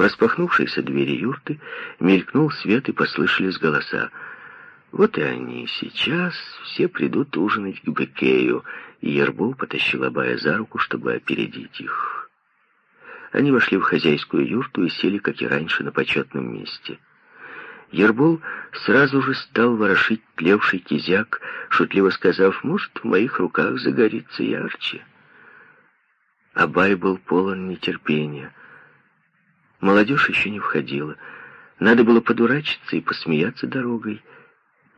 В распахнувшейся двери юрты мелькнул свет и послышались голоса. Вот и они. Сейчас все придут ужинать к Бекею, и Ербол потащил Абая за руку, чтобы опередить их. Они вошли в хозяйскую юрту и сели, как и раньше, на почетном месте. Ербол сразу же стал ворошить тлевший кизяк, шутливо сказав, «Может, в моих руках загорится ярче». Абай был полон нетерпения. Молодежь еще не входила. Надо было подурачиться и посмеяться дорогой.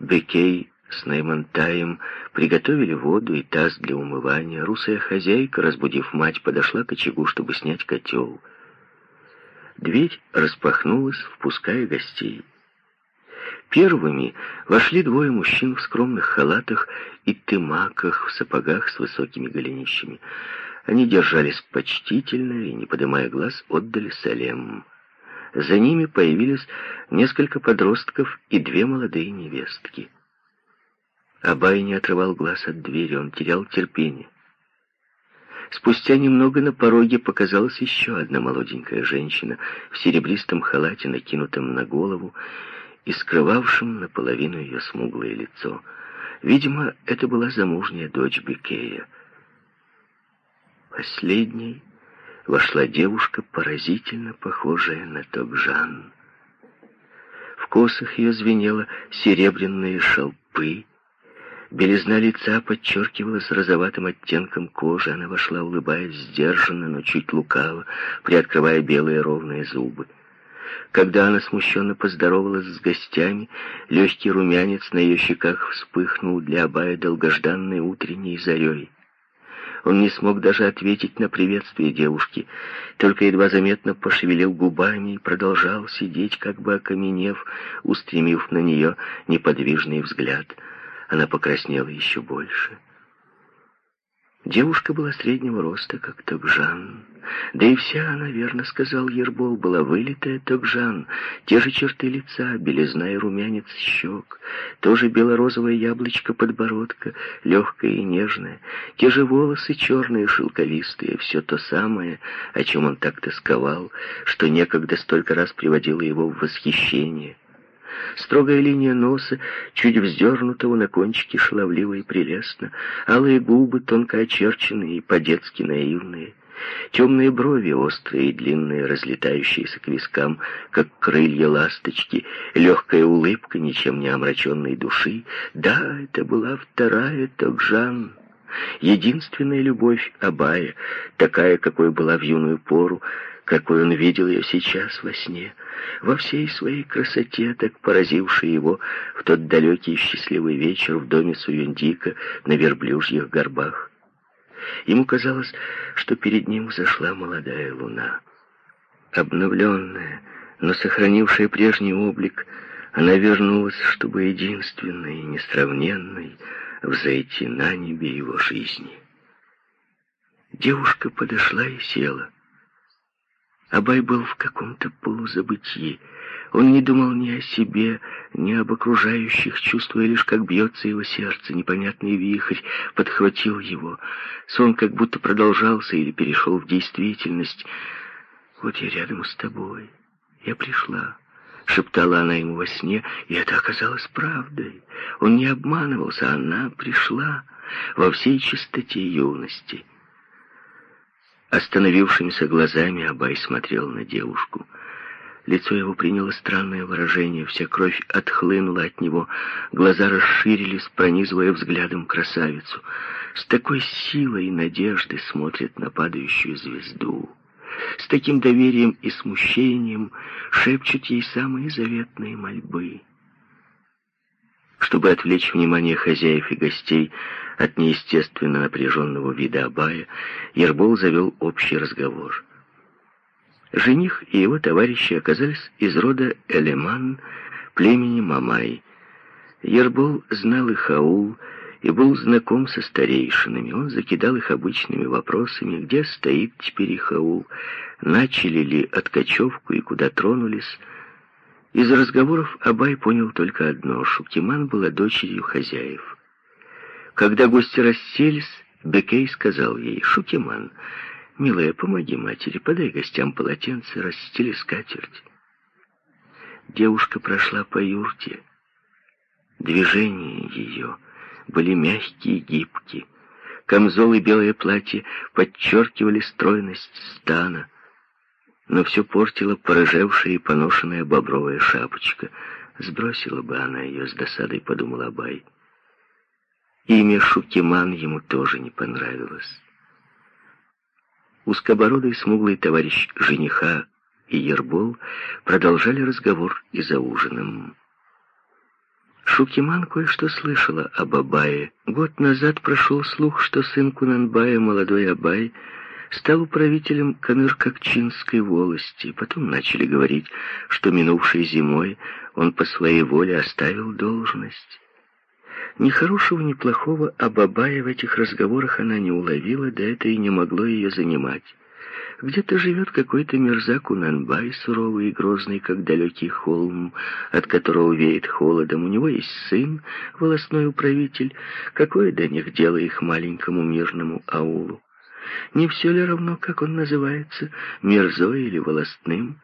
Бекей с Наймантаем приготовили воду и таз для умывания. Русая хозяйка, разбудив мать, подошла к очагу, чтобы снять котел. Дверь распахнулась, впуская гостей. Первыми вошли двое мужчин в скромных халатах и тымаках, в сапогах с высокими голенищами. Они держались почтительно и, не поднимая глаз, отдали салем. За ними появились несколько подростков и две молодые невестки. Абай не отрывал глаз от двери, он терял терпение. Спустя немного на пороге показалась еще одна молоденькая женщина в серебристом халате, накинутом на голову и скрывавшем наполовину ее смуглое лицо. Видимо, это была замужняя дочь Бекея. Последней вошла девушка, поразительно похожая на Токжан. В косах ее звенело серебряные шелпы, Белизна лица подчеркивалась розоватым оттенком кожи. Она вошла, улыбаясь сдержанно, но чуть лукаво, приоткрывая белые ровные зубы. Когда она смущенно поздоровалась с гостями, легкий румянец на ее щеках вспыхнул для Абая долгожданной утренней зарей. Он не смог даже ответить на приветствие девушки, только едва заметно пошевелил губами и продолжал сидеть, как бы окаменев, устремив на нее неподвижный взгляд. Она покраснела еще больше. Девушка была среднего роста, как Токжан. Да и вся она, верно сказал Ербол, была вылитая Токжан. Те же черты лица, белизна и румянец щек, тоже белорозовое яблочко подбородка, легкое и нежное, те же волосы черные, шелковистые, все то самое, о чем он так тосковал, что некогда столько раз приводило его в восхищение. Строгая линия носа, чуть вздернутого на кончике, шаловливо и прелестно. Алые губы, тонко очерченные и по-детски наивные. Темные брови, острые и длинные, разлетающиеся к вискам, как крылья ласточки, легкая улыбка ничем не омраченной души. Да, это была вторая Токжан, единственная любовь Абая, такая, какой была в юную пору, какой он видел ее сейчас во сне, во всей своей красоте, так поразившей его в тот далекий счастливый вечер в доме Суюндика на верблюжьих горбах. Ему казалось, что перед ним взошла молодая луна. Обновленная, но сохранившая прежний облик, она вернулась, чтобы единственной и несравненной взойти на небе его жизни. Девушка подошла и села. Абай был в каком-то полузабытии. Он не думал ни о себе, ни об окружающих, чувствуя лишь, как бьется его сердце. Непонятный вихрь подхватил его. Сон как будто продолжался или перешел в действительность. «Вот я рядом с тобой. Я пришла». — шептала она ему во сне, и это оказалось правдой. Он не обманывался, она пришла во всей чистоте юности. Остановившимися глазами Абай смотрел на девушку. Лицо его приняло странное выражение, вся кровь отхлынула от него, глаза расширились, пронизывая взглядом красавицу. С такой силой и надеждой смотрит на падающую звезду. С таким доверием и смущением шепчут ей самые заветные мольбы. Чтобы отвлечь внимание хозяев и гостей, от неестественно напряженного вида Абая, Ербол завел общий разговор. Жених и его товарищи оказались из рода Элеман, племени Мамай. Ербол знал их аул и был знаком со старейшинами. Он закидал их обычными вопросами, где стоит теперь их аул, начали ли откачевку и куда тронулись. Из разговоров Абай понял только одно — Шукиман была дочерью хозяев. Когда гости расселись, Бекей сказал ей, «Шукиман, Милая, помоги матери, подай гостям полотенце, расстели скатерть. Девушка прошла по юрте. Движения ее были мягкие и гибкие. Камзол и белое платье подчеркивали стройность стана, но все портила порыжевшая и поношенная бобровая шапочка. Сбросила бы она ее с досадой, подумал Абай. Имя Шукиман ему тоже не понравилось. Узкобородый смуглый товарищ жениха и Ербол продолжали разговор и за ужином. Шукиман кое-что слышала об Абае. Год назад прошел слух, что сын Кунанбая, молодой Абай, стал управителем Камыр-Кокчинской волости. Потом начали говорить, что минувшей зимой он по своей воле оставил должность. Ни хорошего, ни плохого об Абае в этих разговорах она не уловила, да это и не могло ее занимать. Где-то живет какой-то мерзак Унанбай, суровый и грозный, как далекий холм, от которого веет холодом. У него есть сын, волосной управитель. Какое до них дело их маленькому мирному аулу? Не все ли равно, как он называется, мерзой или волостным?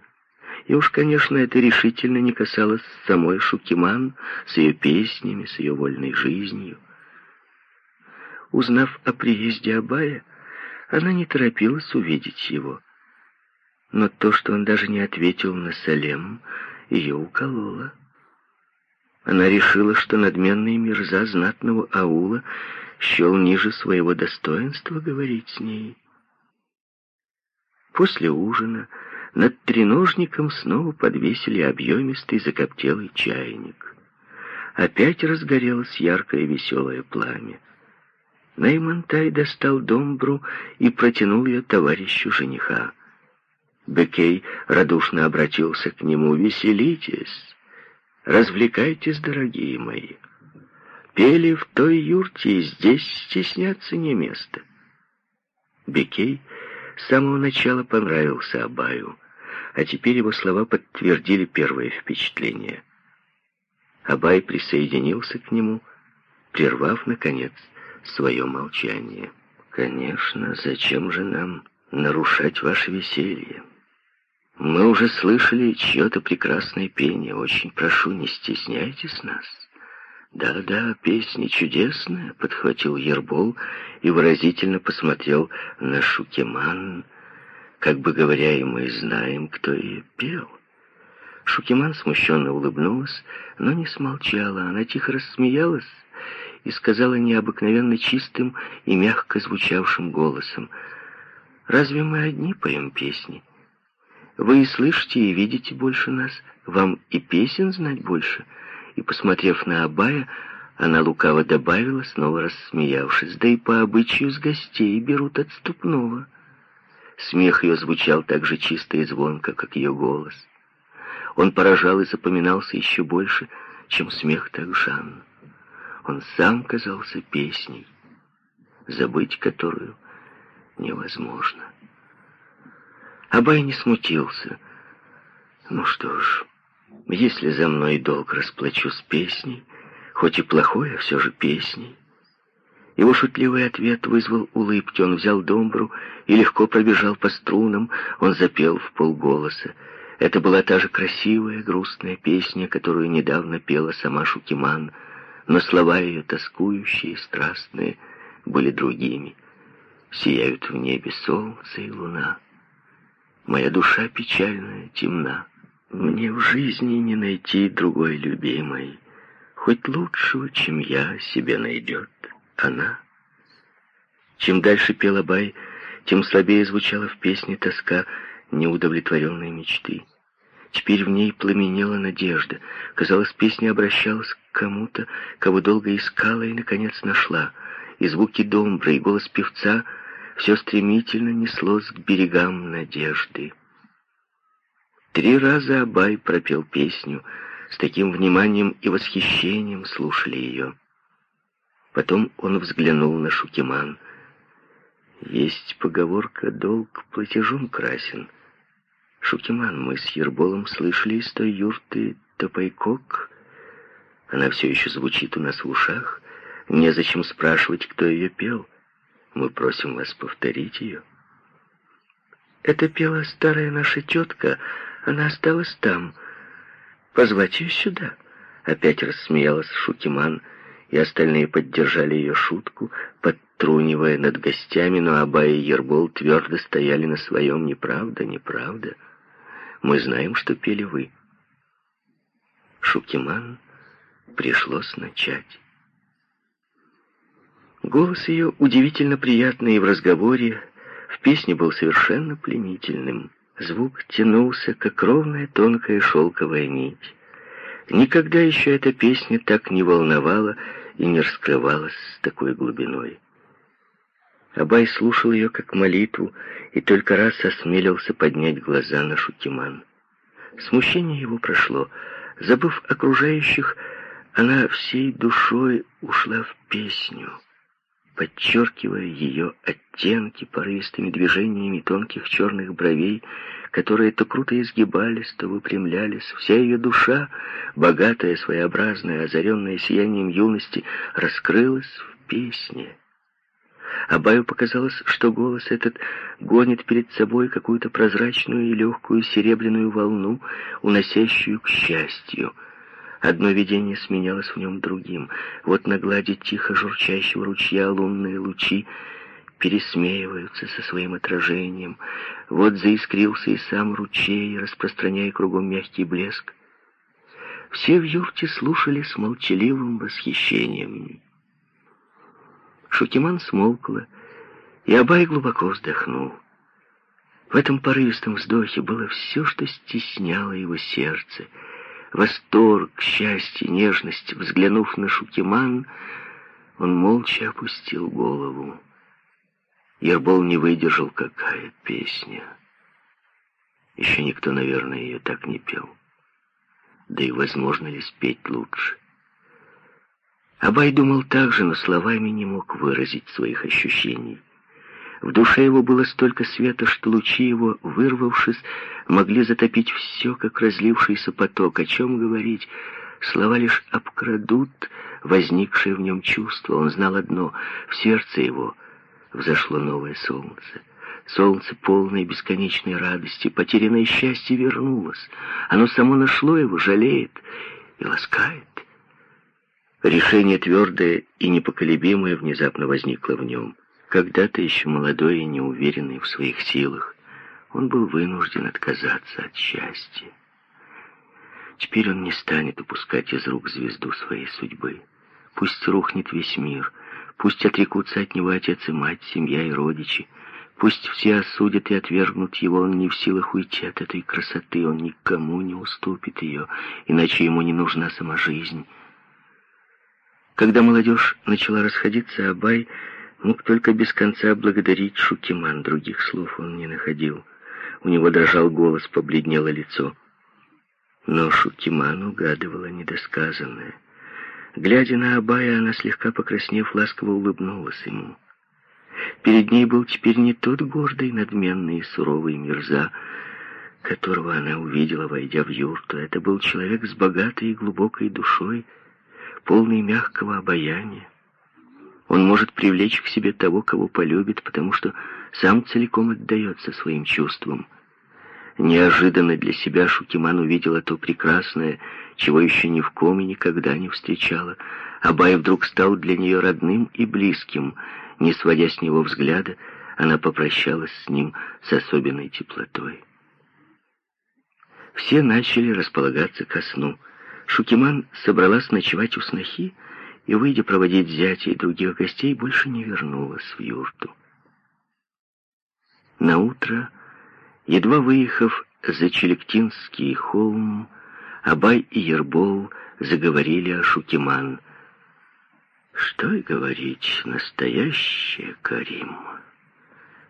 И уж, конечно, это решительно не касалось самой Шукиман с ее песнями, с ее вольной жизнью. Узнав о приезде Абая, она не торопилась увидеть его. Но то, что он даже не ответил на Салем, ее укололо. Она решила, что надменный Мирза знатного аула счел ниже своего достоинства говорить с ней. После ужина над треножником снова подвесили объемистый закоптелый чайник. Опять разгорелось яркое веселое пламя. Неймантай достал домбру и протянул ее товарищу жениха. Бекей радушно обратился к нему. «Веселитесь, развлекайтесь, дорогие мои. Пели в той юрте, и здесь стесняться не место». Бекей с самого начала понравился Абаю, а теперь его слова подтвердили первое впечатление. Абай присоединился к нему, прервав, наконец, свое молчание. «Конечно, зачем же нам нарушать ваше веселье? Мы уже слышали чье-то прекрасное пение. Очень прошу, не стесняйтесь нас». «Да-да, песня чудесная», — подхватил Ербол и выразительно посмотрел на Шукеман, как бы говоря, и мы знаем, кто ее пел. Шукеман смущенно улыбнулась, но не смолчала. Она тихо рассмеялась и сказала необыкновенно чистым и мягко звучавшим голосом, «Разве мы одни поем песни? Вы и слышите, и видите больше нас, вам и песен знать больше». И, посмотрев на Абая, она лукаво добавила, снова рассмеявшись, «Да и по обычаю с гостей берут отступного». Смех ее звучал так же чисто и звонко, как ее голос. Он поражал и запоминался еще больше, чем смех так Жанны. Он сам казался песней, забыть которую невозможно. Абай не смутился. Ну что ж, если за мной долг расплачу с песней, хоть и плохой, а все же песней. Его шутливый ответ вызвал улыбки. Он взял домбру и легко пробежал по струнам. Он запел в полголоса. Это была та же красивая, грустная песня, которую недавно пела сама Шукиман — но слова ее, тоскующие, страстные, были другими. Сияют в небе солнце и луна. Моя душа печальная, темна. Мне в жизни не найти другой любимой, Хоть лучшего, чем я, себе найдет она. Чем дальше пел Абай, тем слабее звучала в песне тоска неудовлетворенной мечты. Теперь в ней пламенела надежда. Казалось, песня обращалась к кому-то, кого долго искала и, наконец, нашла. И звуки домбры, и голос певца все стремительно неслось к берегам надежды. Три раза Абай пропел песню, с таким вниманием и восхищением слушали ее. Потом он взглянул на Шукиман. Есть поговорка «долг платежом красен». Шукиман, мы с Ерболом слышали из той юрты Топайкок. Она все еще звучит у нас в ушах. Незачем спрашивать, кто ее пел. Мы просим вас повторить ее. Это пела старая наша тетка, она осталась там. Позвать ее сюда. Опять рассмеялась Шукиман, и остальные поддержали ее шутку, подтрунивая над гостями, но Абай и Ербол твердо стояли на своем «неправда, неправда». Мы знаем, что пели вы. Шукиман пришлось начать. Голос ее удивительно приятный и в разговоре, в песне был совершенно пленительным. Звук тянулся, как ровная тонкая шелковая нить. Никогда еще эта песня так не волновала и не раскрывалась с такой глубиной. Абай слушал ее как молитву и только раз осмелился поднять глаза на Шукиман. Смущение его прошло. Забыв окружающих, она всей душой ушла в песню, подчеркивая ее оттенки порывистыми движениями тонких черных бровей, которые то круто изгибались, то выпрямлялись. Вся ее душа, богатая, своеобразная, озаренная сиянием юности, раскрылась в песне. Абаю показалось, что голос этот гонит перед собой какую-то прозрачную и легкую серебряную волну, уносящую к счастью. Одно видение сменялось в нем другим. Вот на глади тихо журчащего ручья лунные лучи пересмеиваются со своим отражением. Вот заискрился и сам ручей, распространяя кругом мягкий блеск. Все в юрте слушали с молчаливым восхищением. Шукиман смолкла, и Абай глубоко вздохнул. В этом порывистом вздохе было все, что стесняло его сердце. Восторг, счастье, нежность. Взглянув на Шукиман, он молча опустил голову. Ербол не выдержал, какая песня. Еще никто, наверное, ее так не пел. Да и возможно ли спеть лучше? Абай думал так же, но словами не мог выразить своих ощущений. В душе его было столько света, что лучи его, вырвавшись, могли затопить все, как разлившийся поток. О чем говорить? Слова лишь обкрадут возникшее в нем чувство. Он знал одно — в сердце его взошло новое солнце. Солнце полной бесконечной радости, потерянное счастье вернулось. Оно само нашло его, жалеет и ласкает. Решение твердое и непоколебимое внезапно возникло в нем. Когда-то еще молодой и неуверенный в своих силах, он был вынужден отказаться от счастья. Теперь он не станет упускать из рук звезду своей судьбы. Пусть рухнет весь мир, пусть отрекутся от него отец и мать, семья и родичи, пусть все осудят и отвергнут его, он не в силах уйти от этой красоты, он никому не уступит ее, иначе ему не нужна сама жизнь. Когда молодежь начала расходиться, Абай мог только без конца благодарить Шукиман. Других слов он не находил. У него дрожал голос, побледнело лицо. Но Шукиман угадывала недосказанное. Глядя на Абая, она, слегка покраснев, ласково улыбнулась ему. Перед ней был теперь не тот гордый, надменный и суровый Мирза, которого она увидела, войдя в юрту. Это был человек с богатой и глубокой душой, полный мягкого обаяния. Он может привлечь к себе того, кого полюбит, потому что сам целиком отдается своим чувствам. Неожиданно для себя Шукиман увидела то прекрасное, чего еще ни в ком и никогда не встречала. Абай вдруг стал для нее родным и близким. Не сводя с него взгляда, она попрощалась с ним с особенной теплотой. Все начали располагаться ко сну. Шукиман собралась ночевать у снохи и, выйдя проводить зятя и других гостей, больше не вернулась в юрту. На утро, едва выехав за Челектинский холм, Абай и Ербол заговорили о Шукиман. Что и говорить, настоящая Карим.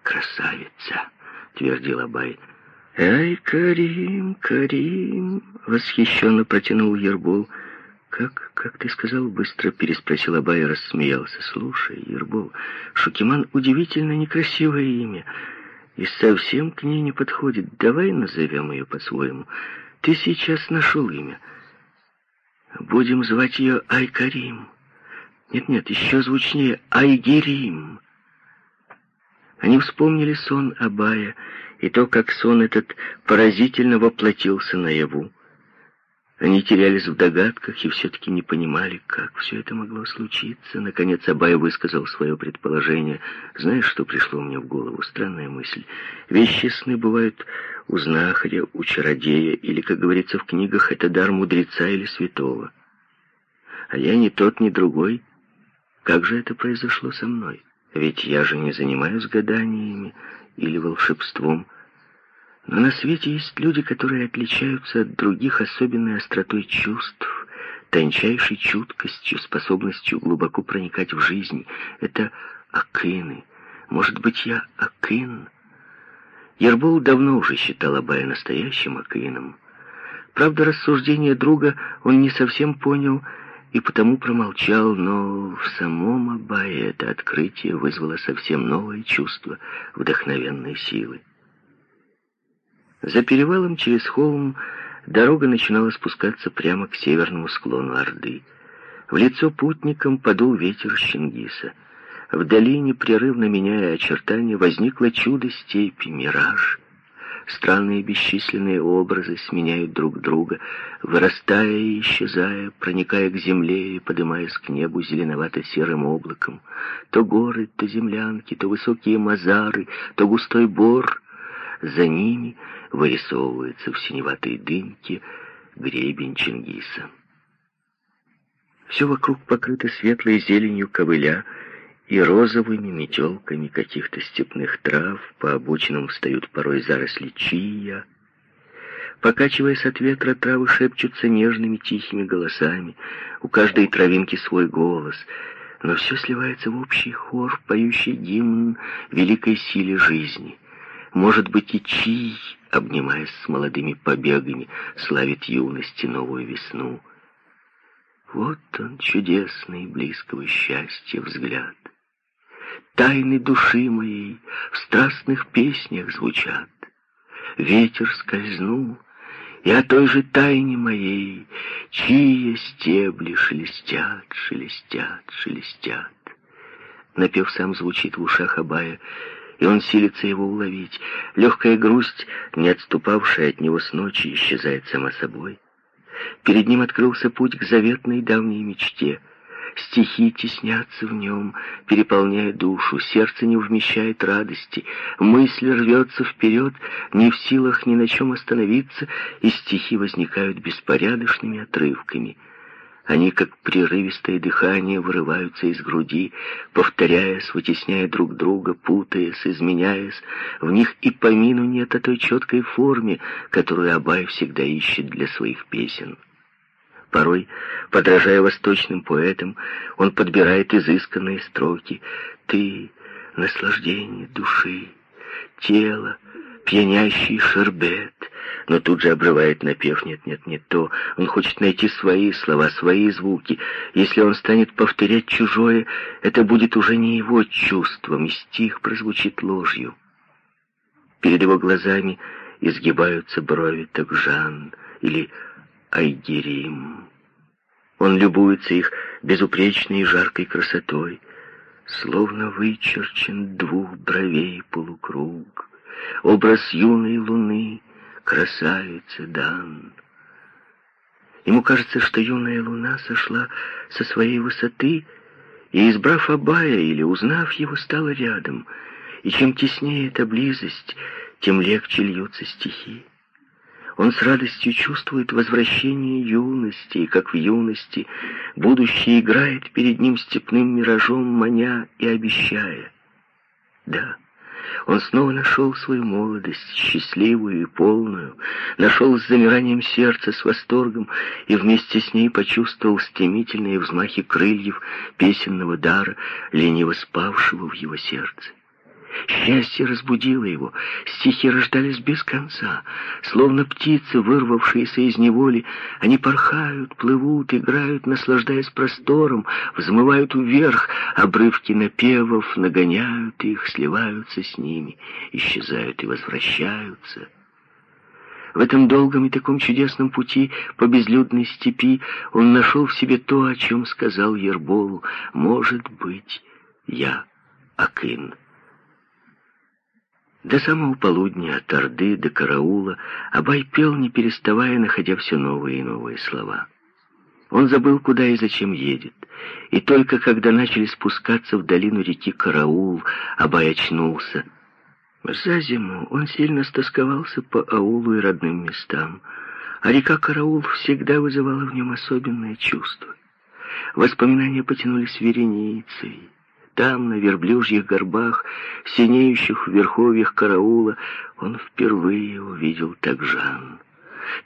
Красавица, твердил Абай, — «Ай, Карим, Карим!» — восхищенно протянул Ербол. «Как, как ты сказал?» — быстро переспросил Абай рассмеялся. «Слушай, Ербол, Шукиман удивительно некрасивое имя и совсем к ней не подходит. Давай назовем ее по-своему. Ты сейчас нашел имя. Будем звать ее Айкарим. Нет-нет, еще звучнее Айгерим». Они вспомнили сон Абая и то, как сон этот поразительно воплотился наяву. Они терялись в догадках и все-таки не понимали, как все это могло случиться. Наконец Абай высказал свое предположение. «Знаешь, что пришло мне в голову? Странная мысль. Вещи сны бывают у знахаря, у чародея, или, как говорится в книгах, это дар мудреца или святого. А я ни тот, ни другой. Как же это произошло со мной? Ведь я же не занимаюсь гаданиями или волшебством». Но на свете есть люди, которые отличаются от других особенной остротой чувств, тончайшей чуткостью, способностью глубоко проникать в жизнь. Это акины. Может быть, я акин? Ербол давно уже считал Абая настоящим акином. Правда, рассуждение друга он не совсем понял и потому промолчал, но в самом Абае это открытие вызвало совсем новое чувство вдохновенной силы. За перевалом через холм дорога начинала спускаться прямо к северному склону Орды. В лицо путникам подул ветер Чингиса. Вдали, непрерывно меняя очертания, возникло чудо степи, мираж. Странные бесчисленные образы сменяют друг друга, вырастая и исчезая, проникая к земле и поднимаясь к небу зеленовато-серым облаком. То горы, то землянки, то высокие мазары, то густой бор. За ними — вырисовывается в синеватой дымке гребень Чингиса. Все вокруг покрыто светлой зеленью ковыля и розовыми метелками каких-то степных трав, по обочинам встают порой заросли чия. Покачиваясь от ветра, травы шепчутся нежными тихими голосами, у каждой травинки свой голос, но все сливается в общий хор, поющий гимн великой силе жизни — может быть, и чий, обнимаясь с молодыми побегами, славит юности новую весну. Вот он, чудесный, близкого счастья взгляд. Тайны души моей в страстных песнях звучат. Ветер скользнул, и о той же тайне моей, чьи стебли шелестят, шелестят, шелестят. Напев сам звучит в ушах Абая, и он силится его уловить. Легкая грусть, не отступавшая от него с ночи, исчезает сама собой. Перед ним открылся путь к заветной давней мечте. Стихи теснятся в нем, переполняя душу, сердце не вмещает радости, мысль рвется вперед, не в силах ни на чем остановиться, и стихи возникают беспорядочными отрывками — они, как прерывистое дыхание, вырываются из груди, повторяясь, вытесняя друг друга, путаясь, изменяясь. В них и помину нет о той четкой форме, которую Абай всегда ищет для своих песен. Порой, подражая восточным поэтам, он подбирает изысканные строки. «Ты — наслаждение души, тела, пьянящий шербет, но тут же обрывает напев «нет, нет, не то». Он хочет найти свои слова, свои звуки. Если он станет повторять чужое, это будет уже не его чувством, и стих прозвучит ложью. Перед его глазами изгибаются брови Такжан или Айгерим. Он любуется их безупречной и жаркой красотой, словно вычерчен двух бровей полукруг образ юной луны, красавицы Дан. Ему кажется, что юная луна сошла со своей высоты и, избрав Абая или узнав его, стала рядом. И чем теснее эта близость, тем легче льются стихи. Он с радостью чувствует возвращение юности, и, как в юности, будущее играет перед ним степным миражом, маня и обещая. Да, он снова нашел свою молодость, счастливую и полную, нашел с замиранием сердца, с восторгом, и вместе с ней почувствовал стремительные взмахи крыльев песенного дара, лениво спавшего в его сердце. Счастье разбудило его, стихи рождались без конца. Словно птицы, вырвавшиеся из неволи, они порхают, плывут, играют, наслаждаясь простором, взмывают вверх, обрывки напевов нагоняют их, сливаются с ними, исчезают и возвращаются. В этом долгом и таком чудесном пути по безлюдной степи он нашел в себе то, о чем сказал Ерболу, «Может быть, я Акын». До самого полудня, от Орды до Караула, Абай пел, не переставая, находя все новые и новые слова. Он забыл, куда и зачем едет. И только когда начали спускаться в долину реки Караул, Абай очнулся. За зиму он сильно стосковался по аулу и родным местам, а река Караул всегда вызывала в нем особенное чувство. Воспоминания потянулись вереницей. Там, на верблюжьих горбах, синеющих в верховьях караула, он впервые увидел Такжан.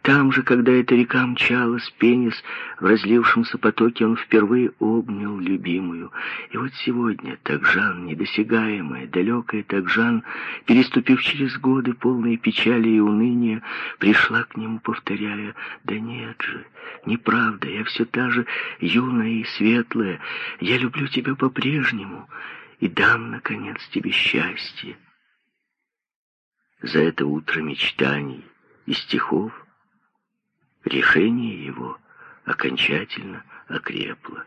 Там же, когда эта река мчалась, пенис в разлившемся потоке, он впервые обнял любимую. И вот сегодня Такжан, недосягаемая, далекая Такжан, переступив через годы, полные печали и уныния, пришла к нему, повторяя, «Да нет же, неправда, я все та же юная и светлая, я люблю тебя по-прежнему и дам, наконец, тебе счастье». За это утро мечтаний и стихов решение его окончательно окрепло.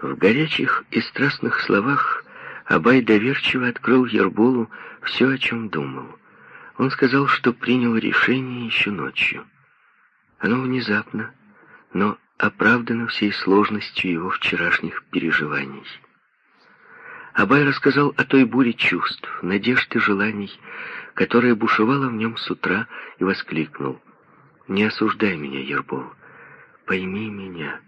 В горячих и страстных словах Абай доверчиво открыл Ерболу все, о чем думал. Он сказал, что принял решение еще ночью. Оно внезапно, но оправдано всей сложностью его вчерашних переживаний. Абай рассказал о той буре чувств, надежд и желаний, которая бушевала в нем с утра, и воскликнул — не осуждай меня, Ербол. Пойми меня.